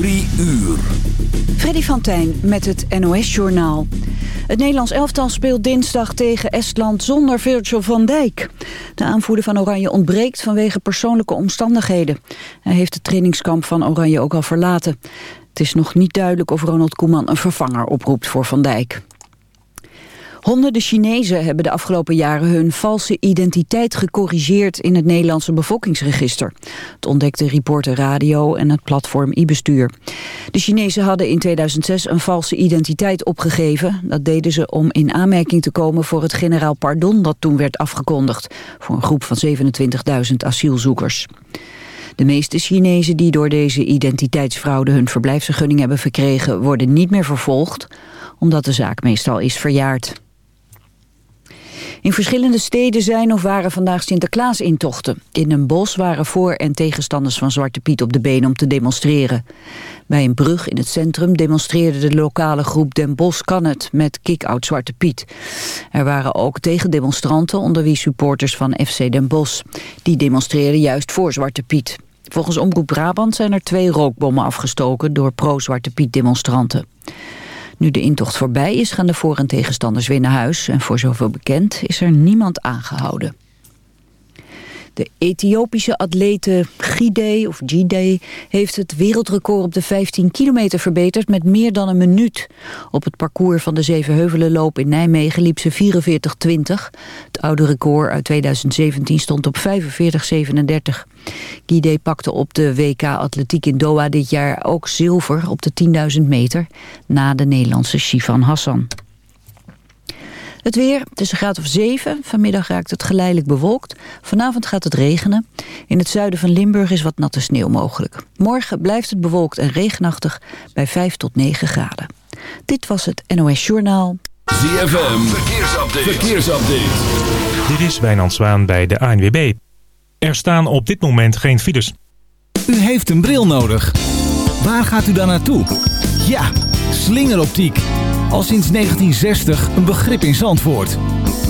Drie uur. Freddy van Tijn met het NOS-journaal. Het Nederlands elftal speelt dinsdag tegen Estland zonder Virgil van Dijk. De aanvoerder van Oranje ontbreekt vanwege persoonlijke omstandigheden. Hij heeft het trainingskamp van Oranje ook al verlaten. Het is nog niet duidelijk of Ronald Koeman een vervanger oproept voor Van Dijk. Honderden Chinezen hebben de afgelopen jaren hun valse identiteit gecorrigeerd in het Nederlandse bevolkingsregister. Het ontdekte Reporter Radio en het platform e-bestuur. De Chinezen hadden in 2006 een valse identiteit opgegeven. Dat deden ze om in aanmerking te komen voor het generaal pardon dat toen werd afgekondigd. Voor een groep van 27.000 asielzoekers. De meeste Chinezen die door deze identiteitsfraude hun verblijfsvergunning hebben verkregen worden niet meer vervolgd, omdat de zaak meestal is verjaard. In verschillende steden zijn of waren vandaag Sinterklaas-intochten. In een bos waren voor- en tegenstanders van Zwarte Piet op de been om te demonstreren. Bij een brug in het centrum demonstreerde de lokale groep Den Bosch kan het met kick-out Zwarte Piet. Er waren ook tegendemonstranten onder wie supporters van FC Den Bosch. Die demonstreerden juist voor Zwarte Piet. Volgens Omroep Brabant zijn er twee rookbommen afgestoken door pro-Zwarte Piet demonstranten. Nu de intocht voorbij is, gaan de voor- en tegenstanders weer naar huis. En voor zoveel bekend is er niemand aangehouden. De Ethiopische atlete Gide of Gide heeft het wereldrecord op de 15 kilometer verbeterd met meer dan een minuut. Op het parcours van de Zevenheuvelenloop in Nijmegen liep ze 44,20. Het oude record uit 2017 stond op 45,37. Gide pakte op de WK Atletiek in Doha dit jaar ook zilver op de 10.000 meter na de Nederlandse Shifan Hassan. Het weer, het is een graad of 7. Vanmiddag raakt het geleidelijk bewolkt. Vanavond gaat het regenen. In het zuiden van Limburg is wat natte sneeuw mogelijk. Morgen blijft het bewolkt en regenachtig bij 5 tot 9 graden. Dit was het NOS Journaal. ZFM, verkeersupdate. verkeersupdate. Dit is Wijnand Zwaan bij de ANWB. Er staan op dit moment geen files. U heeft een bril nodig. Waar gaat u dan naartoe? Ja, slingeroptiek. Al sinds 1960 een begrip in Zandvoort.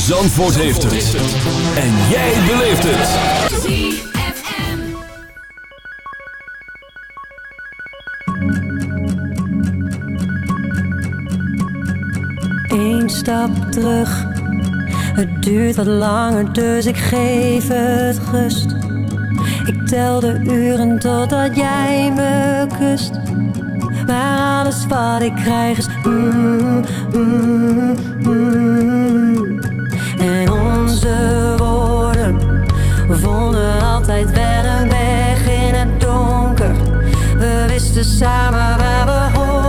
Zandvoort heeft het. En jij beleeft het. Eén stap terug. Het duurt wat langer, dus ik geef het rust. Ik tel de uren totdat jij me kust. Maar alles wat ik krijg is... Mm, mm, mm, woorden. We vonden altijd wel een weg in het donker. We wisten samen waar we hoorden.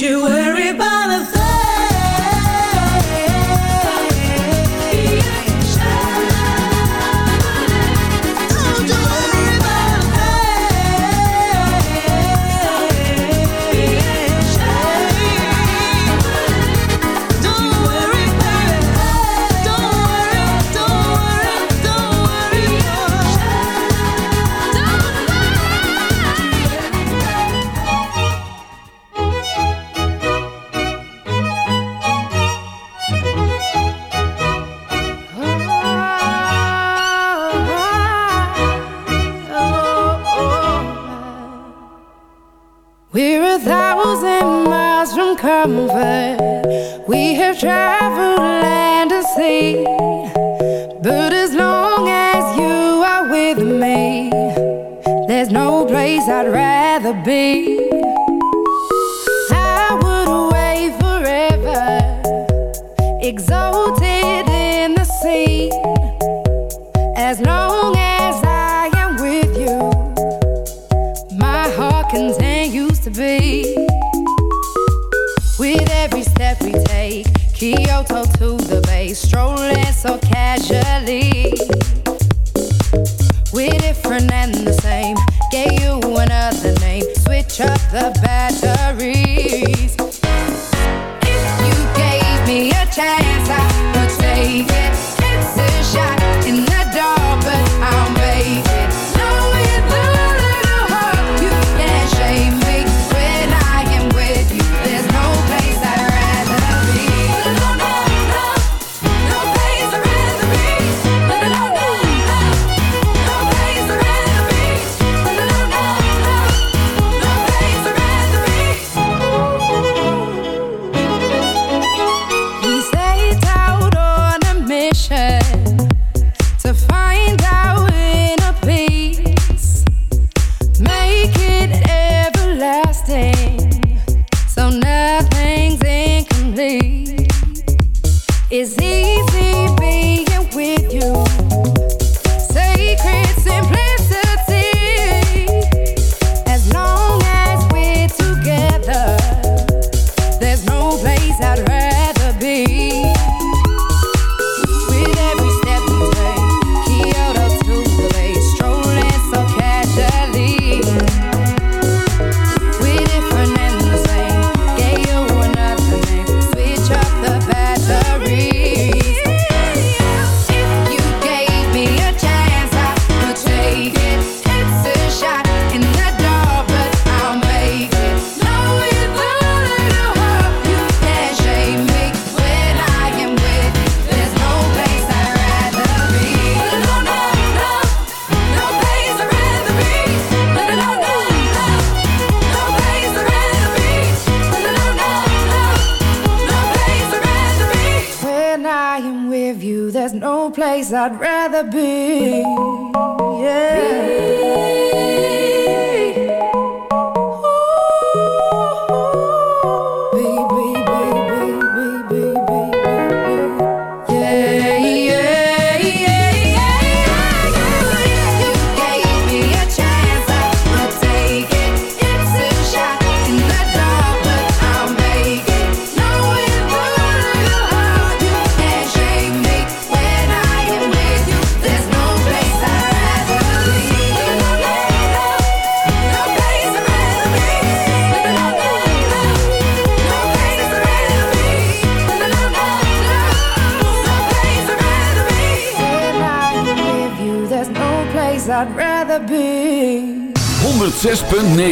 you You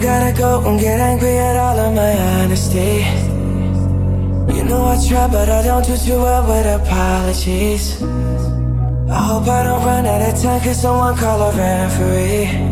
gotta go and get angry at all of my honesty. You know I try, but I don't do too well with apologies. I hope I don't run out of time, cause someone call a referee.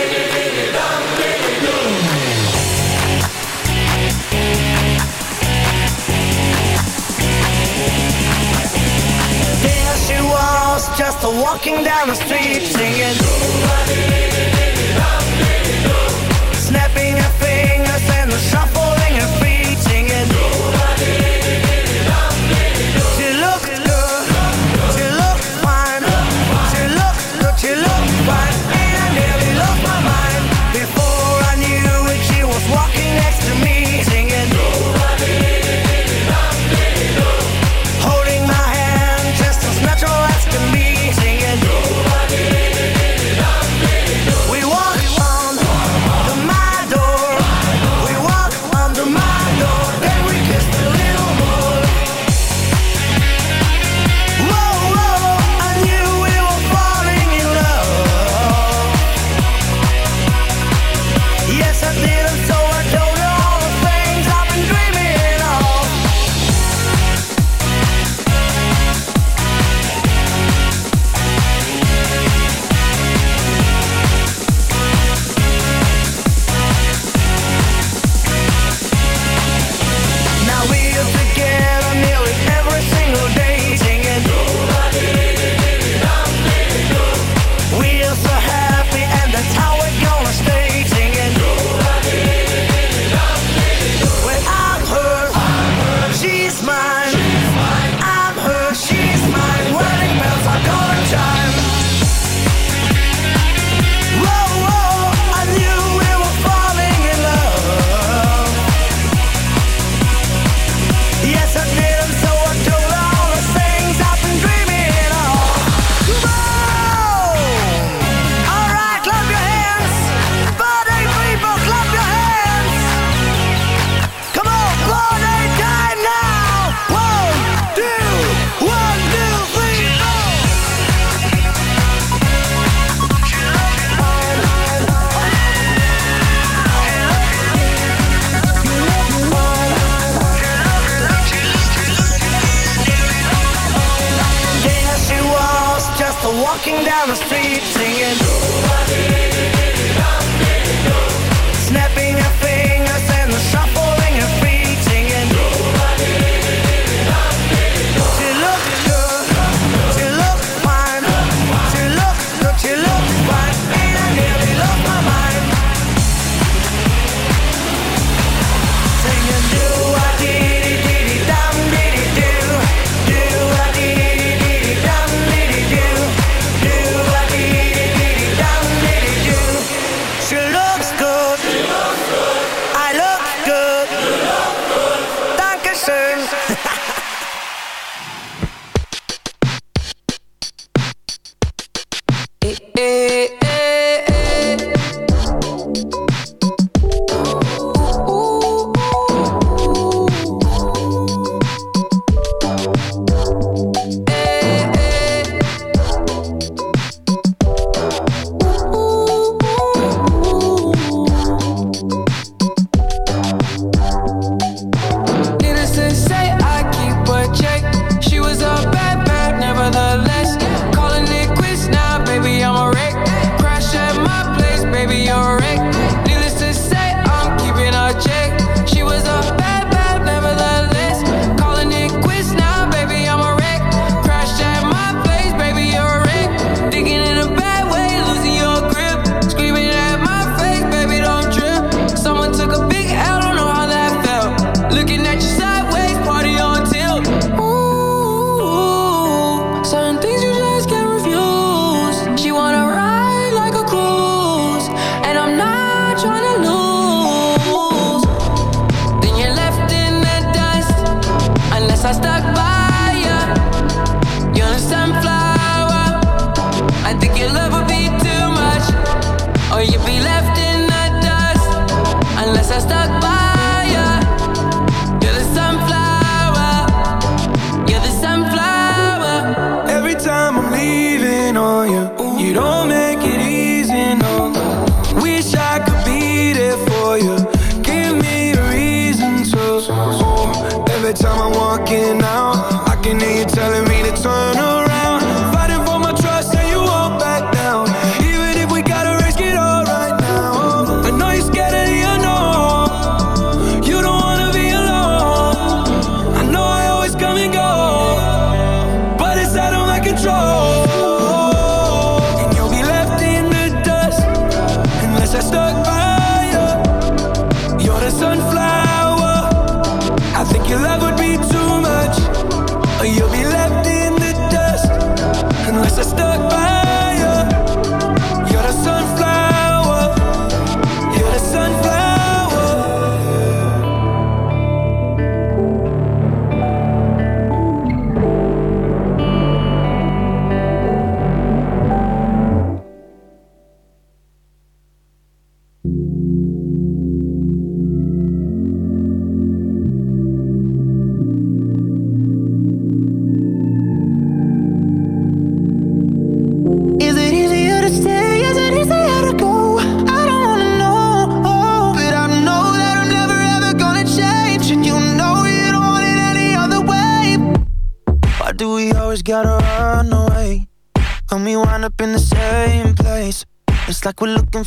was just walking down the street singing. Snapping her fingers and the shuffle.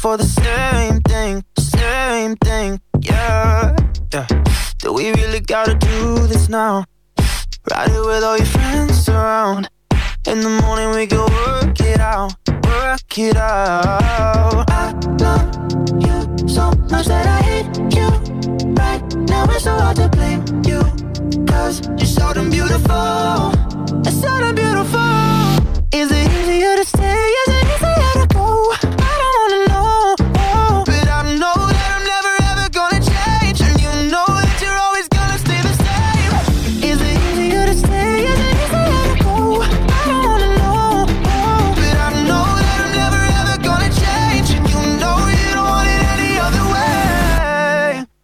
for the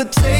overtake